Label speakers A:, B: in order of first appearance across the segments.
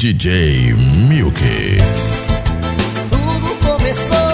A: DJ Milk.
B: Tudo começou.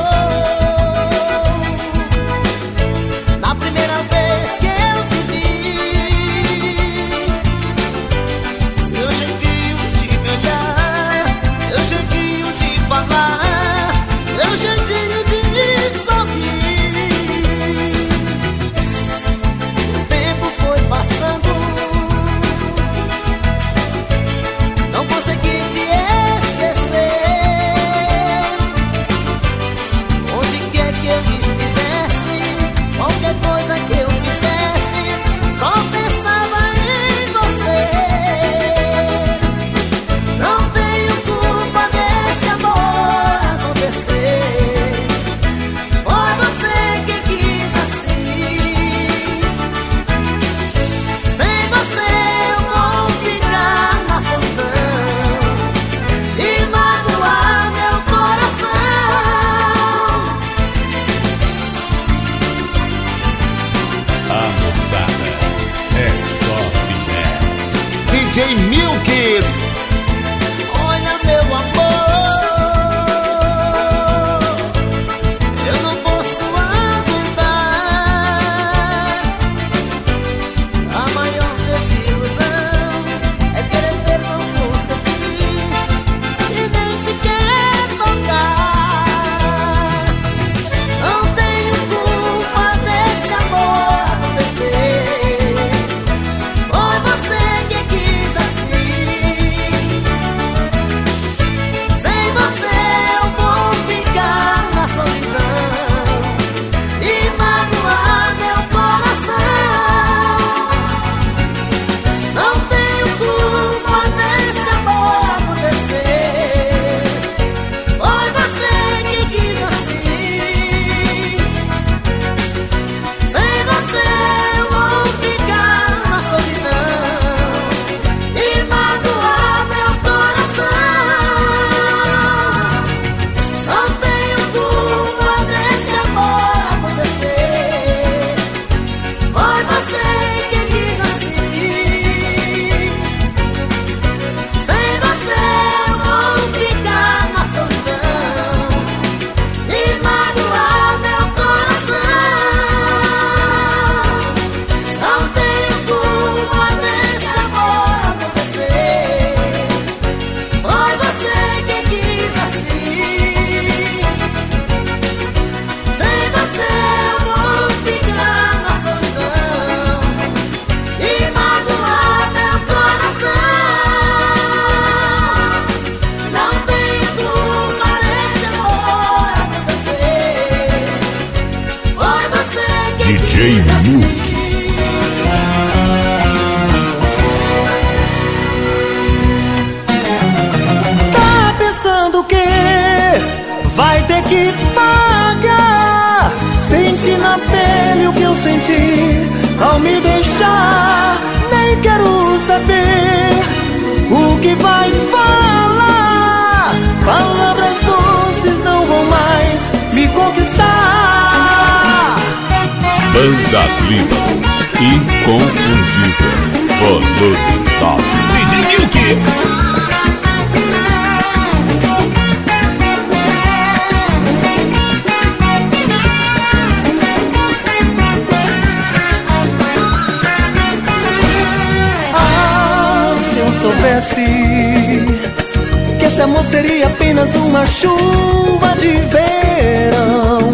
B: chuva de verão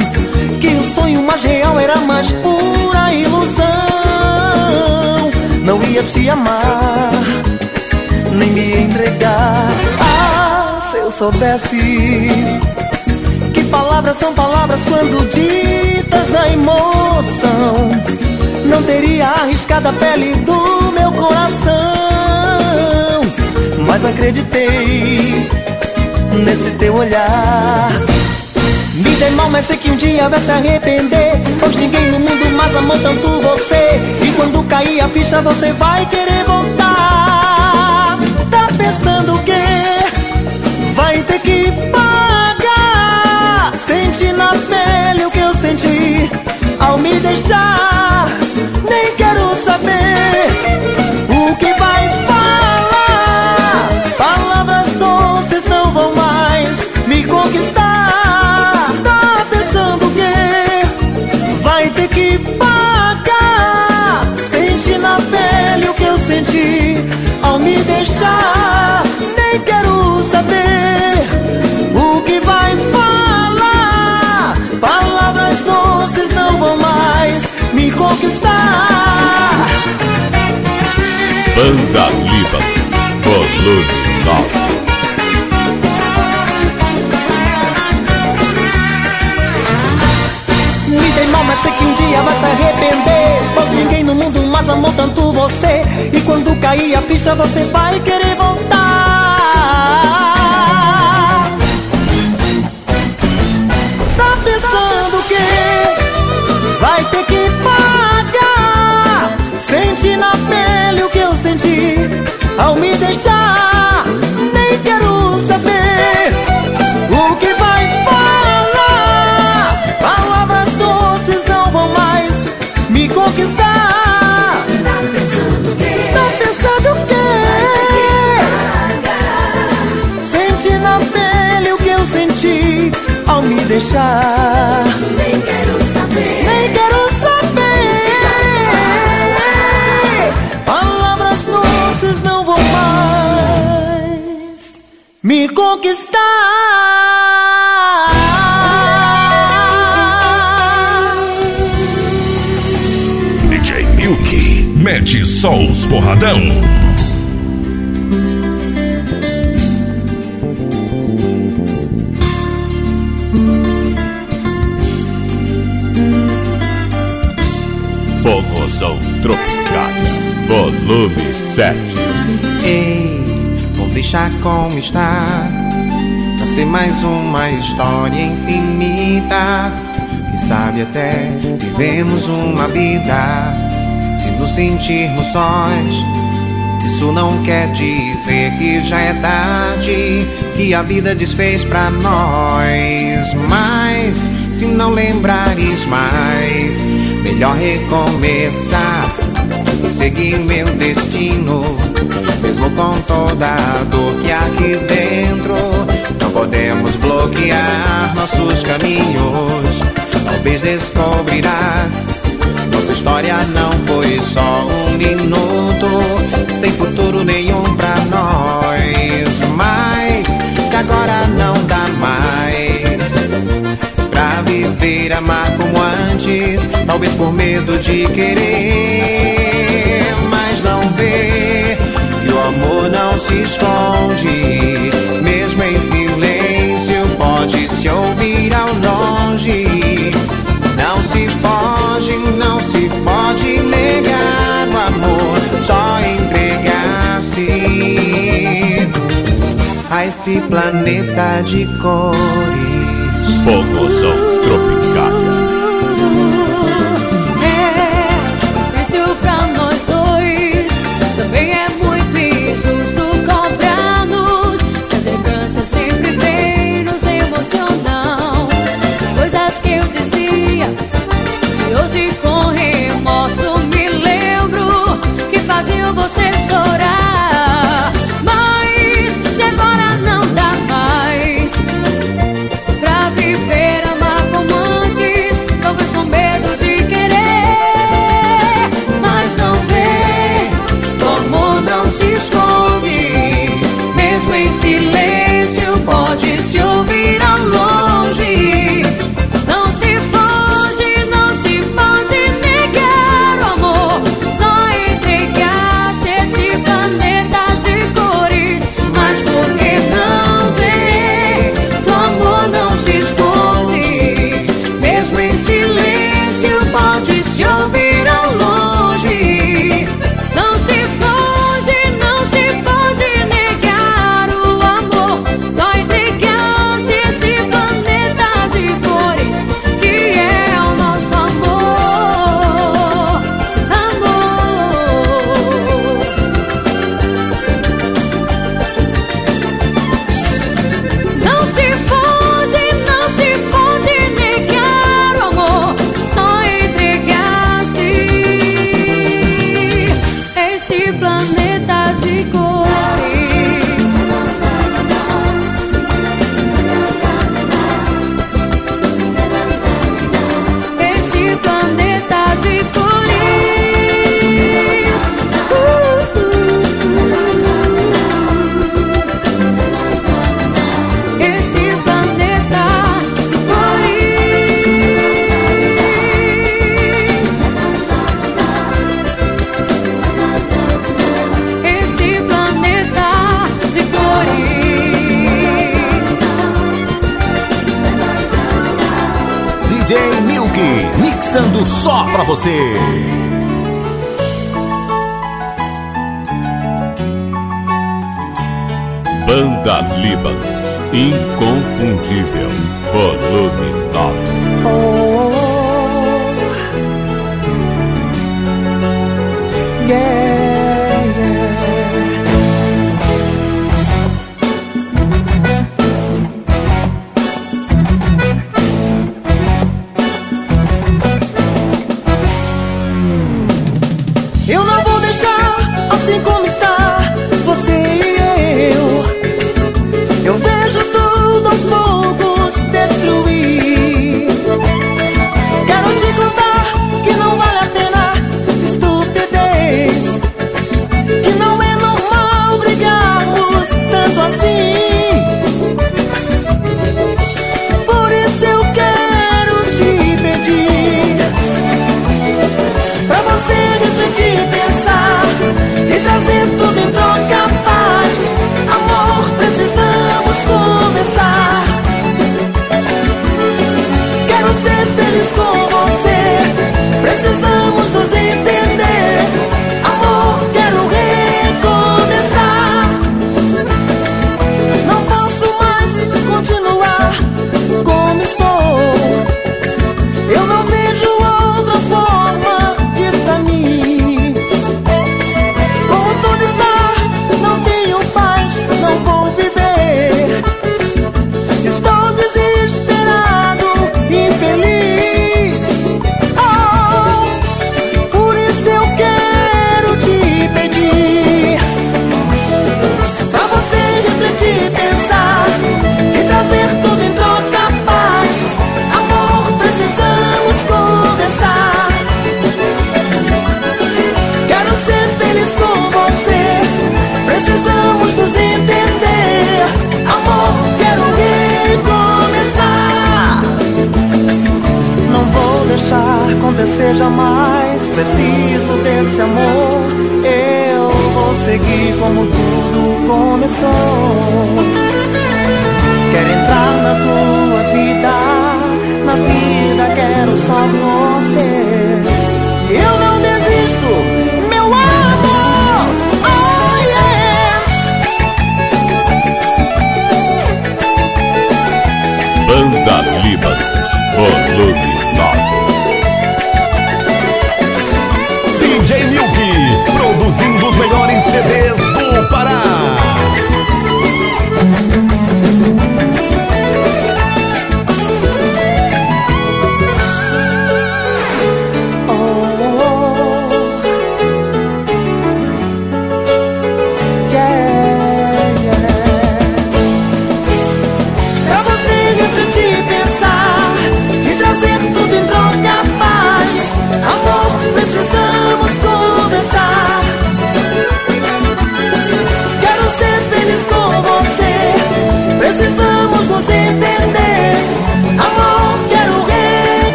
B: Que o sonho mais real era mais pura ilusão. Não ia te amar, nem me entregar. Ah, se eu soubesse Que palavras são palavras quando ditas na emoção Não teria arriscado a pele do meu coração. Mas acreditei nesse teu olhar. Me dei mal, mas sei que um dia vai se arrepender. Pois ninguém no mundo mais amou tanto você. E quando cair a ficha, você vai querer voltar. Tá pensando que vai ter que pagar? Senti na pele o que eu senti ao me deixar. Nem quero saber o que vai falar. Falar vocês não vão mais me conquistar. Tá pensando o quê? Vai ter que pagar. Senti na pele o que eu senti ao me deixar. Nem quero saber o que vai falar. Palavras doces
C: não vão mais
B: me conquistar. Banda Libas, volume 9. Mas sei que um dia vai se arrepender. Pois ninguém no mundo mais amou tanto você. E quando cair a ficha você vai querer voltar. Tá pensando que vai ter que pagar. Sente na pele o que eu senti Ao me deixar conquistar
D: Tá pensando que
B: Tá pensando o quê? Sente na pele o que eu senti Ao me deixar
D: nem quero saber.
B: nem quero saber. Palavras doces não vão mais me conquistar.
A: Só os porradão.
C: Forrozão Tropicália, volume 7.
E: Ei, vamos deixar como está. Vai ser mais uma história infinita. Quem sabe até vivemos uma vida. Nos sentirmos sós, isso não quer dizer que já é tarde. Que a vida desfez pra nós. Mas se não lembrares mais, melhor recomeçar seguir meu destino, mesmo com toda a dor que há aqui dentro. Não podemos bloquear nossos caminhos. Talvez descobrirás. Nossa história não foi só um minuto, sem futuro nenhum pra nós. Mas se agora não dá mais Pra viver, amar como antes Talvez por medo de querer Mas não vê Que o amor não se esconde não se pode negar o amor Só entregar-se a esse planeta de cores.
C: Forrozão Tropicália.
F: Eu não
B: vou deixar assim como acontecer jamais. Preciso desse amor. Eu vou seguir como tudo começou.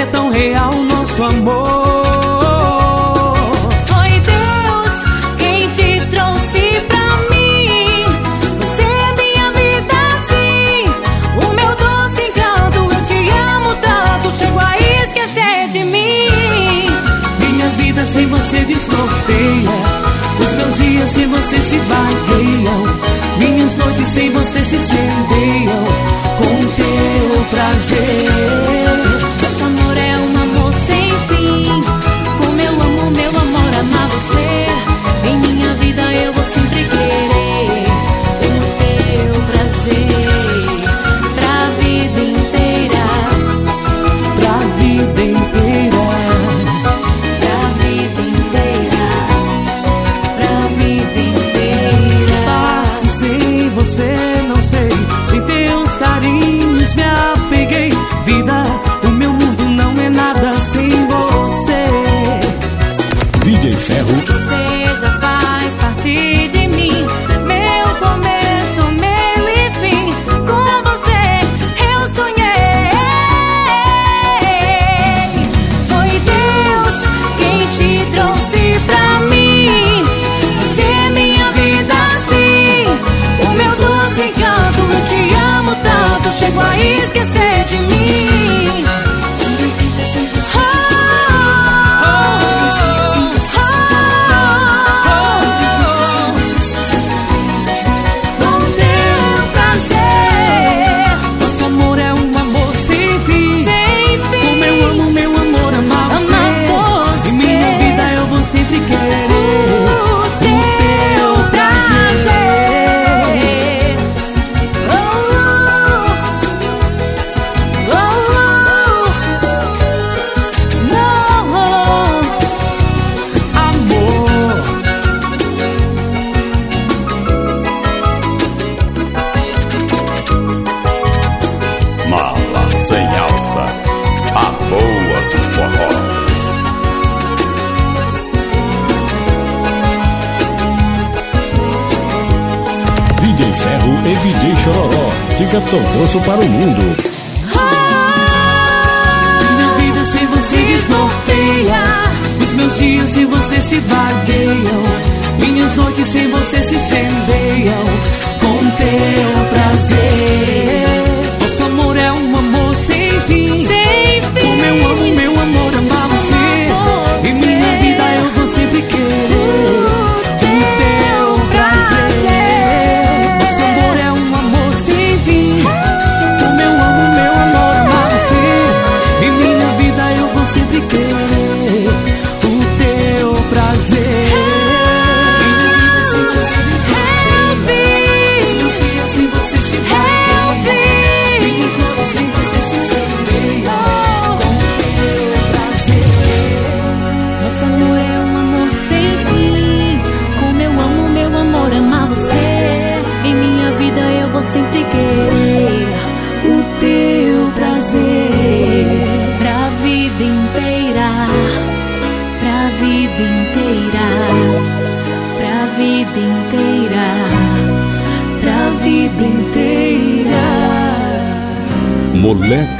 A: é
G: tão real nosso amor.
F: Foi Deus quem te trouxe pra mim. Você
H: é minha vida, sim. O
F: meu
H: doce encanto, eu te amo tanto. Chego a esquecer de mim. Minha vida sem você
F: desnorteia. Os meus dias sem você se vagueiam. Minhas noites sem você se centeiam. Com teu prazer.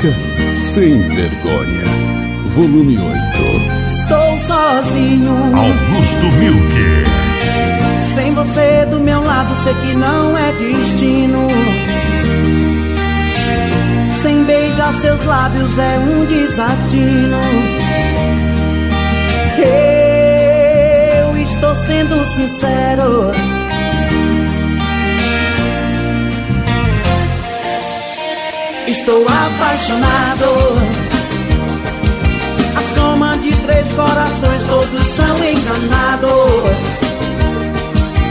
F: música sem
C: vergonha. Volume 8.
G: Estou sozinho.
C: Augusto Milk.
G: Sem você do meu lado, sei que não é destino. Sem beijar seus lábios é um desatino. Eu estou sendo sincero. Estou apaixonado. A soma de três corações, todos são enganados.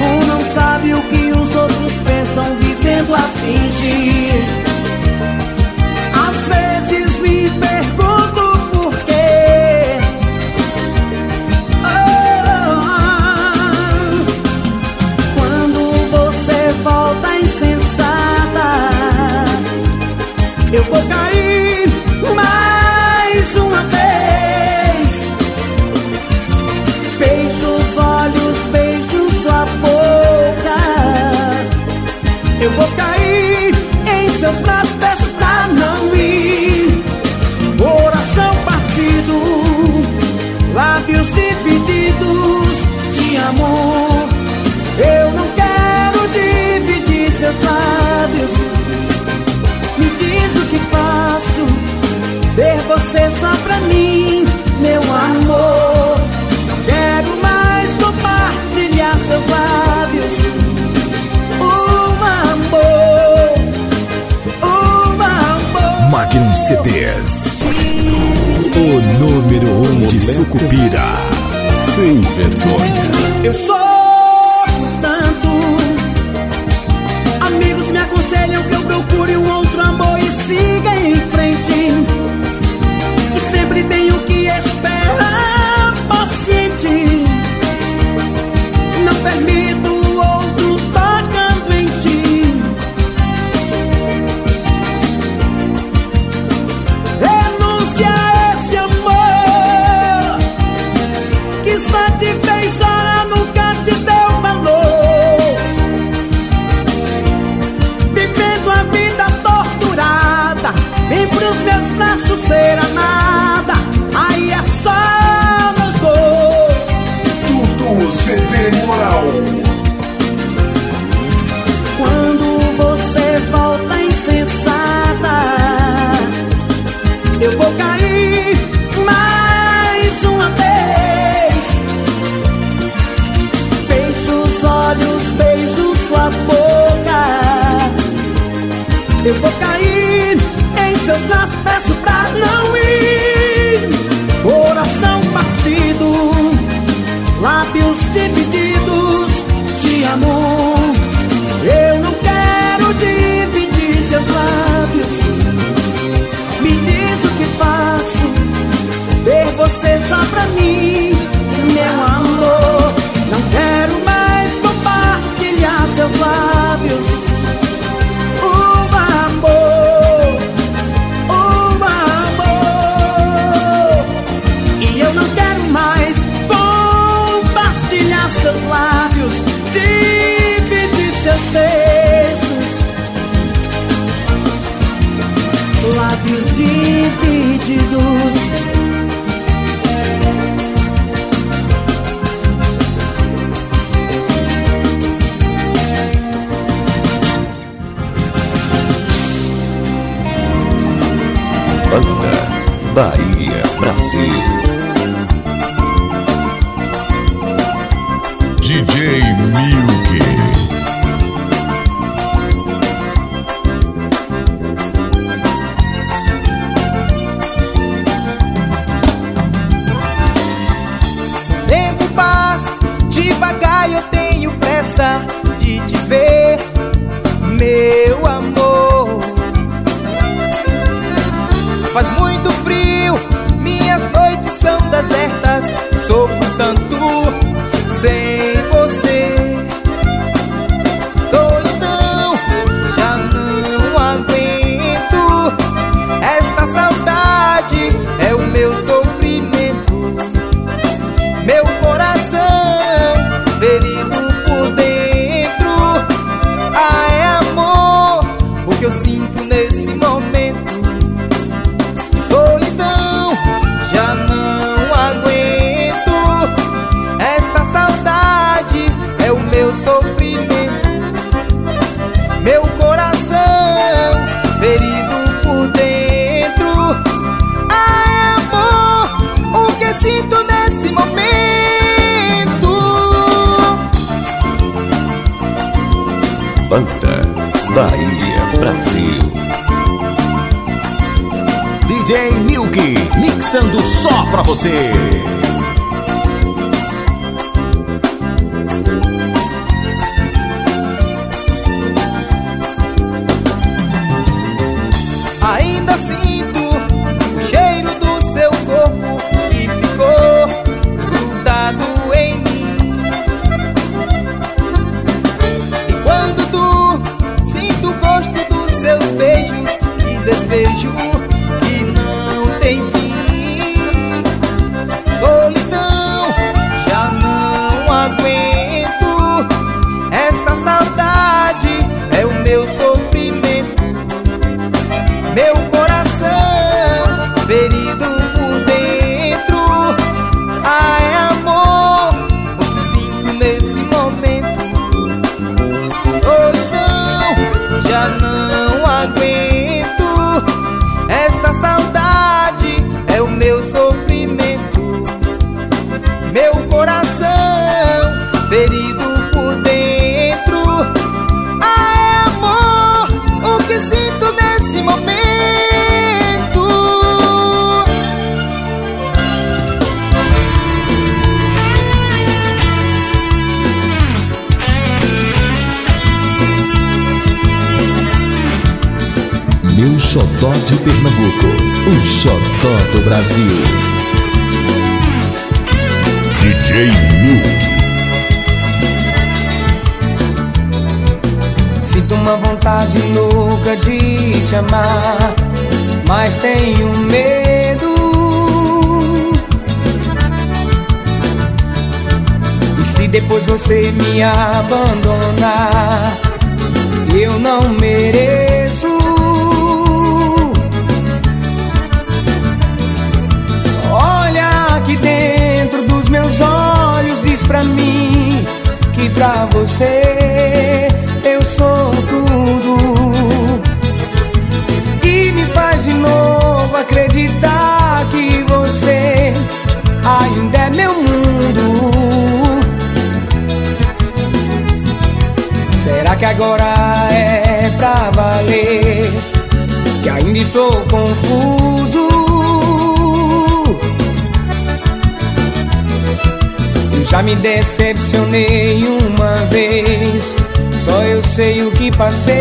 G: Um não sabe o que os outros pensam, vivendo a fingir. Às vezes me pergunto por quê. Oh, oh, oh. Quando você volta insensível eu vou cair, mas só pra mim, meu amor. Não quero mais compartilhar seus lábios. Um amor, um amor. Magnum CDs.
A: O número um
G: de Sucupira. Sem vergonha. Eu sou. espera paciente. Não permite. De pedidos de amor. Eu não quero dividir seus lábios. Me diz o que faço, ter você só pra mim. divididos.
C: Banda Bahia Brasil.
A: DJ Milk.
G: meu amor. Faz muito frio, minhas noites são desertas.
I: Pensando só pra você.
G: Meu
I: xodó de Pernambuco, o xodó do Brasil.
A: DJ Milk.
G: Sinto uma vontade louca de te amar, mas tenho medo. E se depois você me abandonar, eu não mereço. Pra mim que pra você eu sou tudo. E me faz de novo acreditar que você ainda é meu mundo. Será que agora é pra valer? Que ainda estou confuso. Já me decepcionei uma vez, só eu sei o que passei.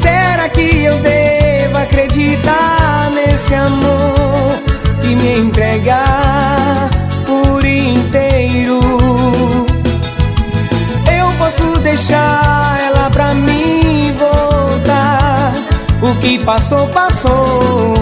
G: Será que eu devo acreditar nesse amor e me entregar por inteiro? Eu posso deixar ela pra mim voltar. O que passou, passou.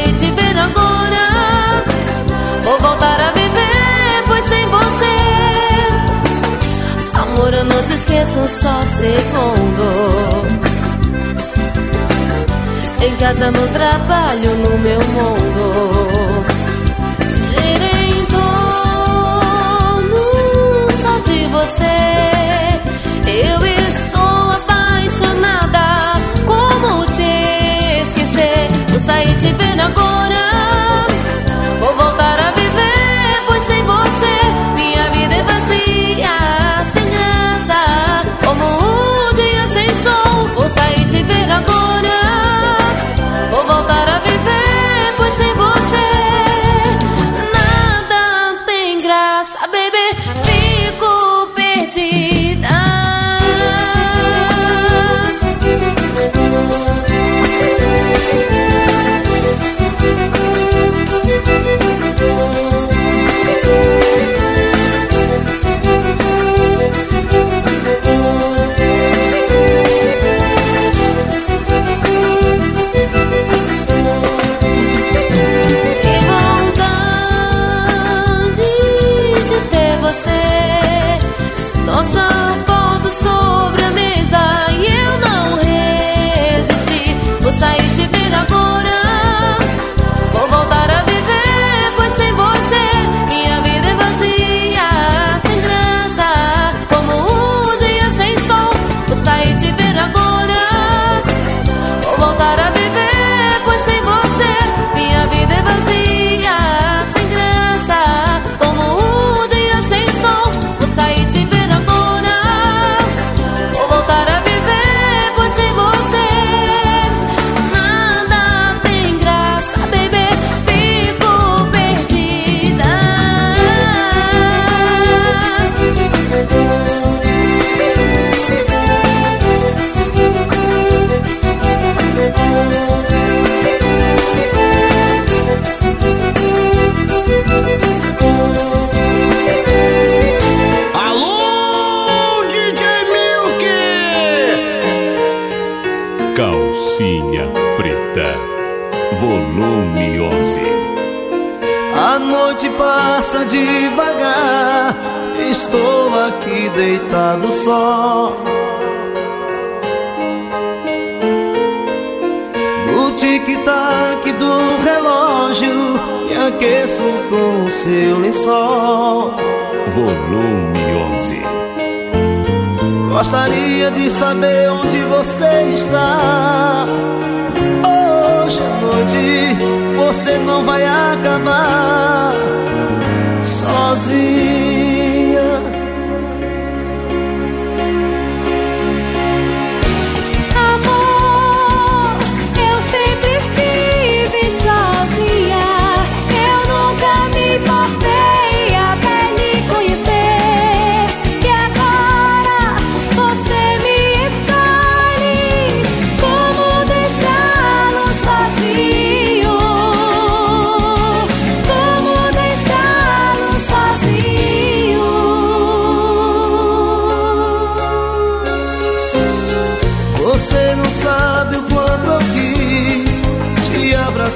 F: e
J: te ver agora. Vou voltar a viver, pois sem você. Amor, eu não te esqueço só segundo. Em casa, no trabalho, no meu mundo. e te ver agora. Vou voltar a viver.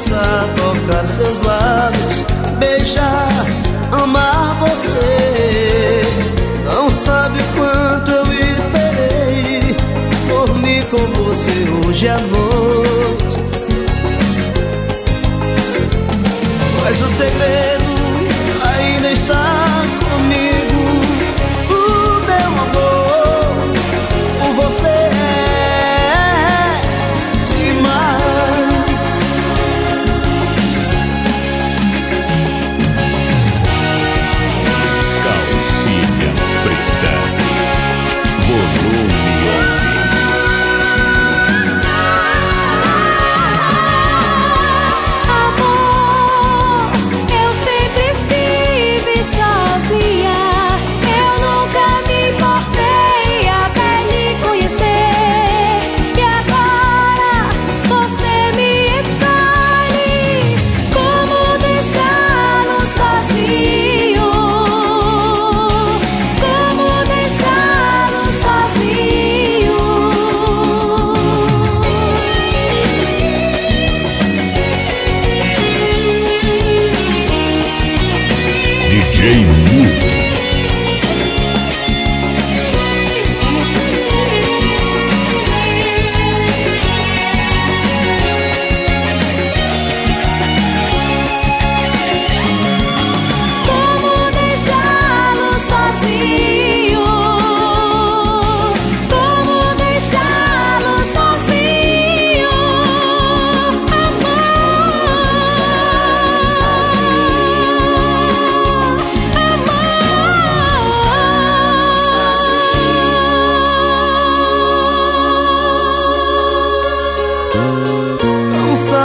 K: tocar seus lábios, beijar, amar você. Não sabe o quanto eu esperei dormir com você hoje é
J: à noite.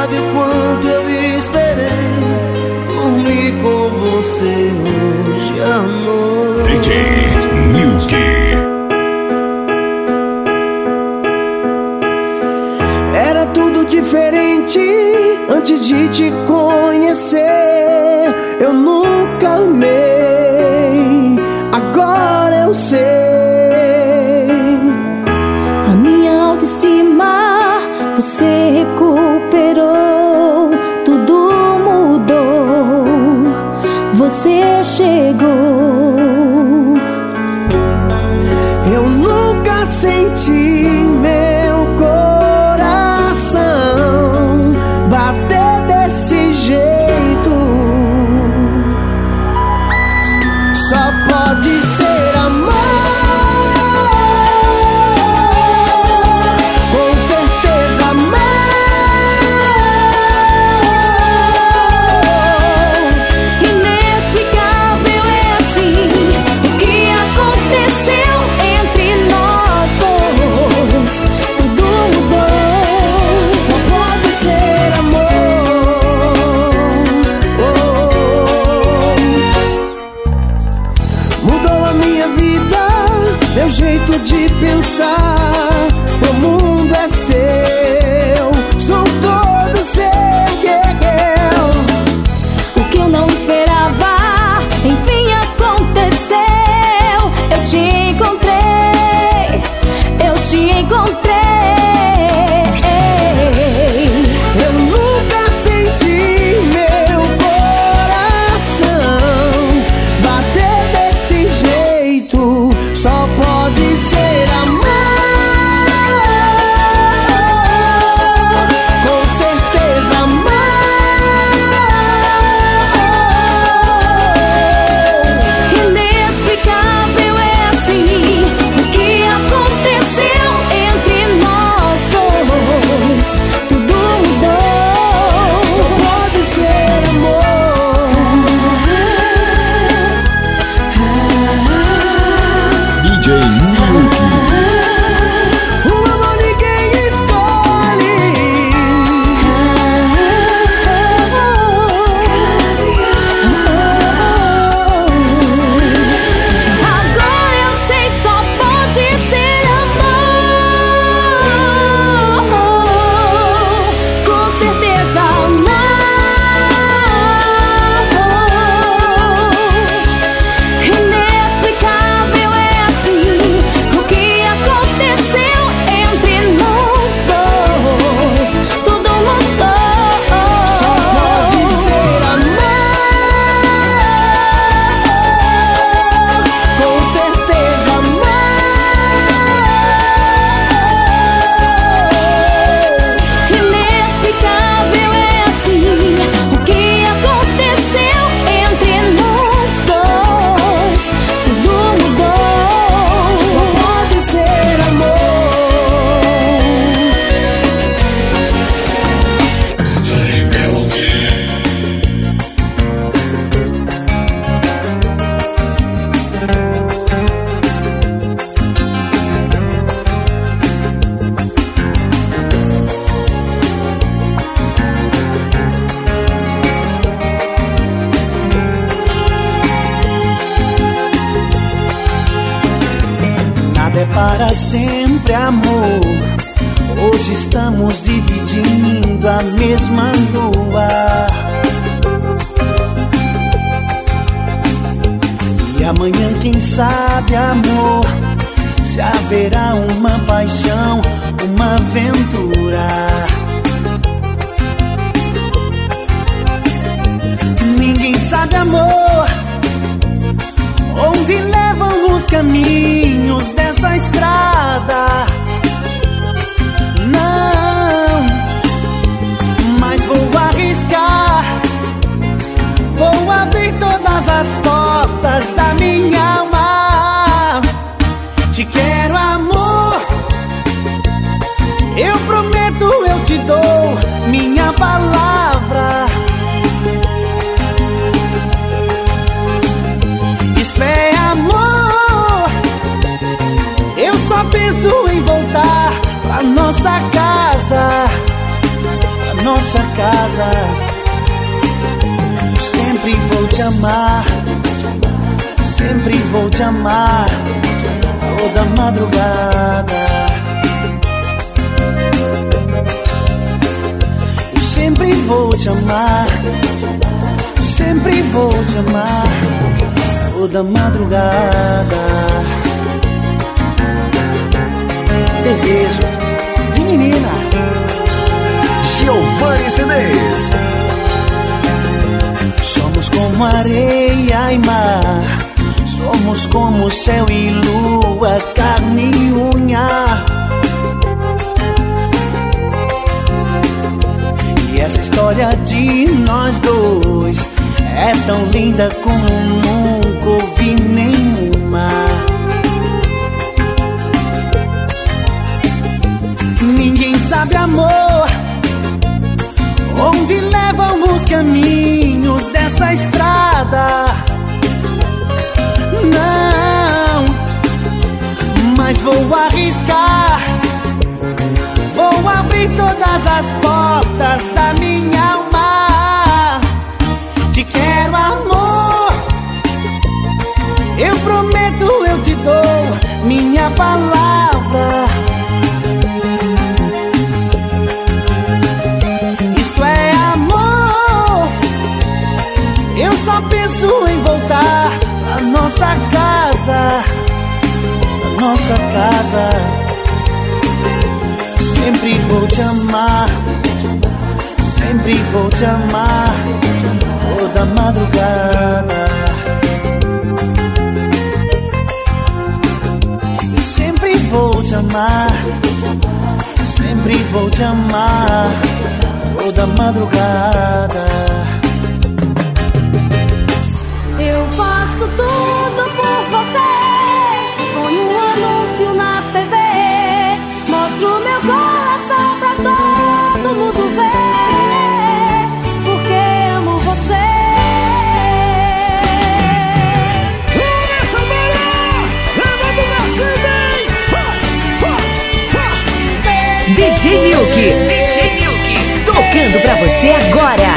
B: sabe o quanto eu esperei Dormir com você hoje à noite
A: DJ
B: Era tudo diferente antes de te conhecer.
G: nos. E amanhã, quem sabe, amor, se haverá uma paixão, uma aventura. Ninguém sabe, amor, onde levam os caminhos dessa estrada. minha alma. Te quero, amor. Eu prometo, eu te dou minha palavra. Espere, amor. Eu só penso em voltar pra nossa casa. Pra nossa casa. Sempre vou te amar sempre vou te amar, toda madrugada. Eu sempre vou te amar, sempre vou te amar, toda madrugada. Desejo de menina.
B: Giovanni CDs.
G: Somos como areia e mar. Somos como céu e lua, carne e unha. E essa história de nós dois é tão linda como nunca ouvi nenhuma. Ninguém sabe amor Onde levam os caminhos dessa estrada? Não, mas vou arriscar. Vou abrir todas as portas da minha nossa casa, nossa casa. Sempre vou te amar, sempre vou te amar, toda madrugada. Sempre vou te amar, sempre vou te amar, toda madrugada.
F: Faço tudo por você. Ponho um anúncio na TV. Mostro meu coração pra todo mundo ver. Porque amo você.
B: Essa mulher, leva do Mercedes!
L: DJ Milk. DJ Milk. Tocando pra você agora.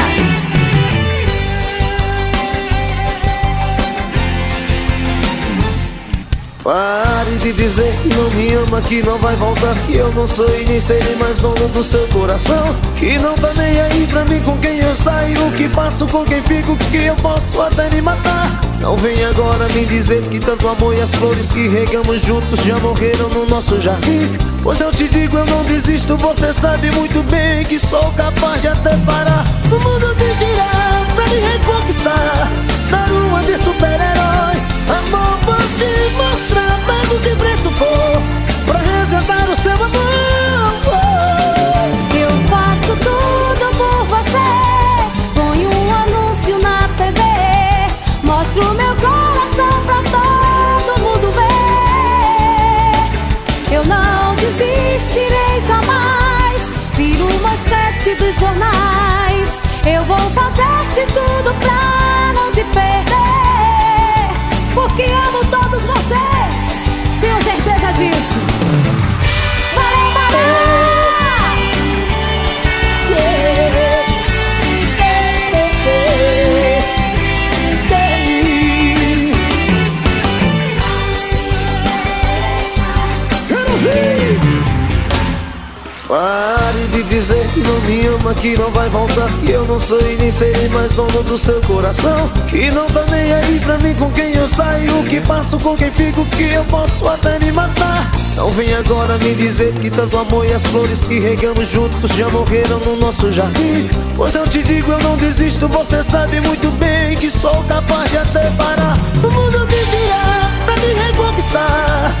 K: De dizer que não me ama, que não vai voltar. Que eu não sou e nem serei mais dono do seu coração. Que não tá nem aí pra mim com quem eu saio. O que faço, com quem fico, que eu posso até me matar? Não vem agora me dizer que tanto amor e as flores que regamos juntos Já morreram no nosso jardim. Pois eu te digo, eu não desisto. Você sabe muito bem que sou capaz de até parar. O mundo de girar pra me reconquistar. Dar uma de super-herói Amor, vou te mostrar Pago que preço for Pra resgatar o seu amor
F: Eu faço tudo por você. Ponho um anúncio na TV. Mostro meu coração pra todo mundo ver. Eu não desistirei jamais. Viro manchete dos jornais. Eu vou fazer de tudo pra
K: ama, que não vai voltar. Que eu não e nem serei mais dono do seu coração. Que não tá nem aí pra mim com quem eu saio. O que faço, com quem fico, que eu posso até me matar. Não vem agora me dizer que tanto amor e as flores que regamos juntos Já morreram no nosso jardim. Pois eu te digo, eu não desisto. Você sabe muito bem que sou capaz de até parar. O mundo desviar pra me reconquistar.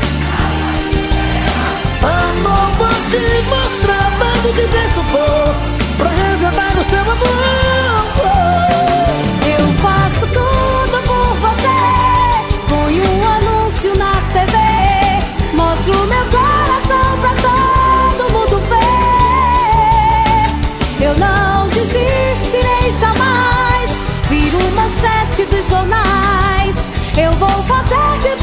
K: Amor, vou te mostrar Pago de preço for Pra resgatar o seu amor
F: Eu faço tudo por você. Ponho um anúncio na TV. Mostro meu coração pra todo mundo ver. Eu não desistirei jamais. Viro manchete dos jornais. Eu vou fazer de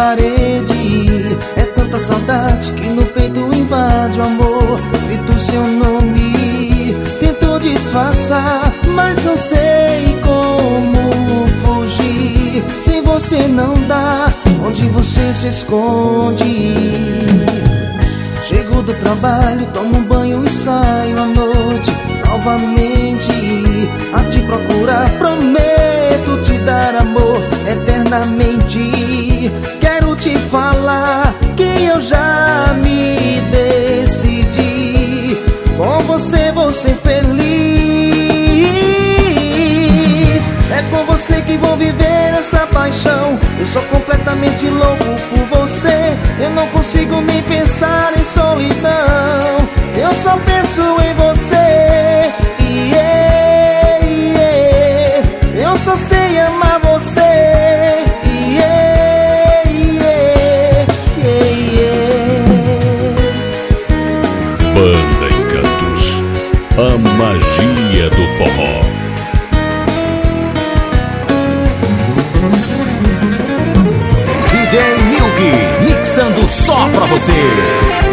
B: parede. É tanta saudade que no peito invade o amor. Grito seu nome, tento disfarçar Mas não sei como fugir. Sem você não dá, onde você se esconde? Chego do trabalho, tomo um banho e saio à noite. Novamente a te procurar, prometo te dar amor eternamente te falar que eu já me decidi. Com você vou ser feliz. É com você que vou viver essa paixão. Eu sou completamente louco por você. Eu não consigo nem pensar em solidão. Eu só penso em você.
C: a magia do forró.
F: DJ Milk, mixando só pra você.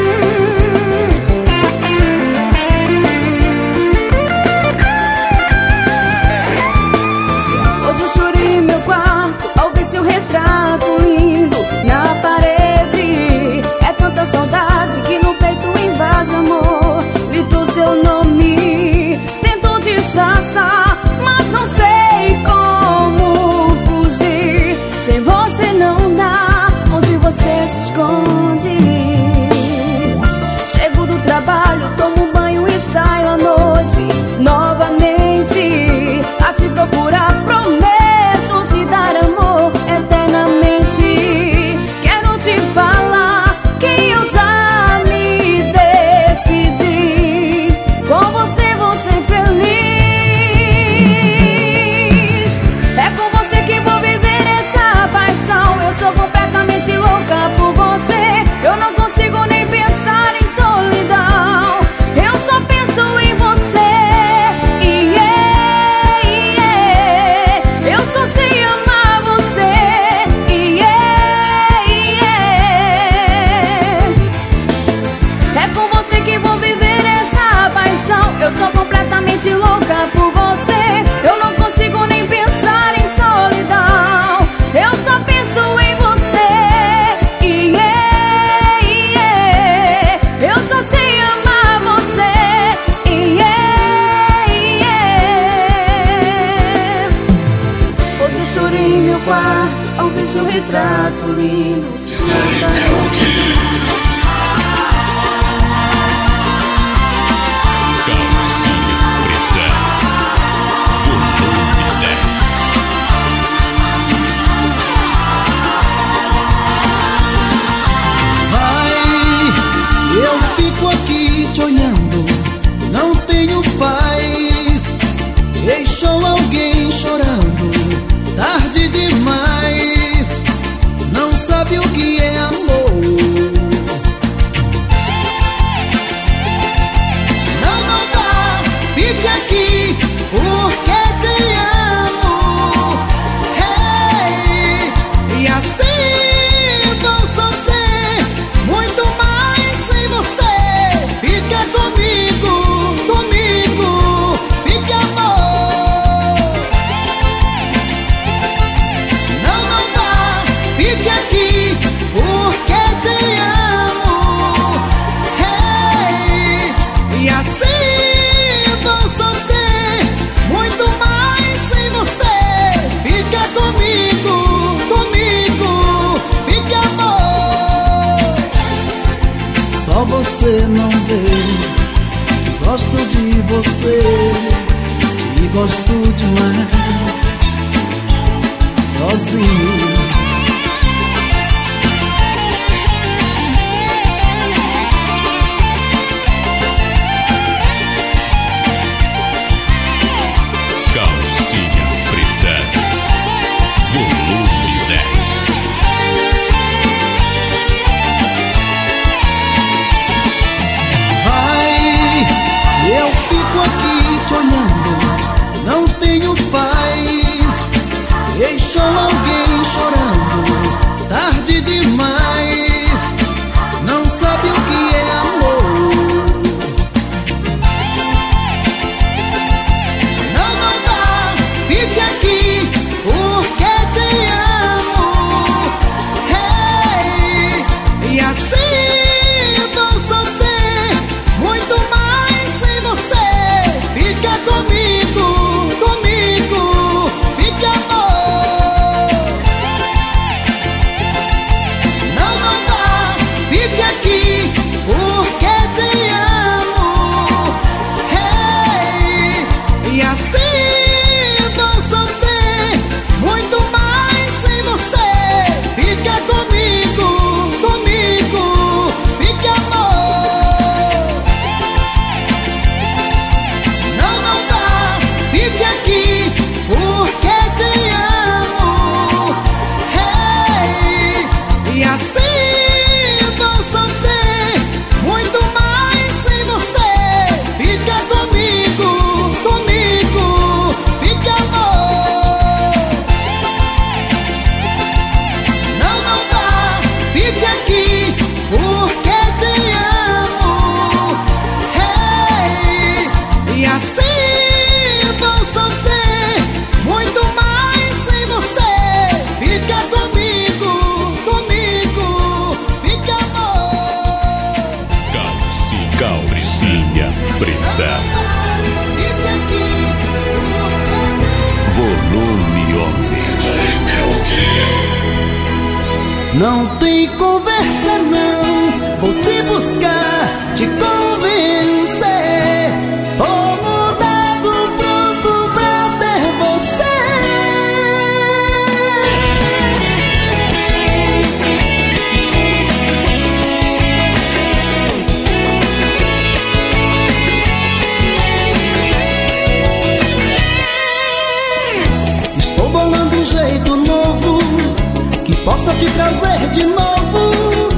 M: te
N: trazer de novo.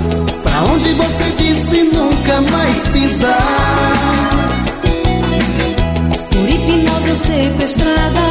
N: Pra onde você disse nunca mais pisar.
F: Por hipnose sequestrada.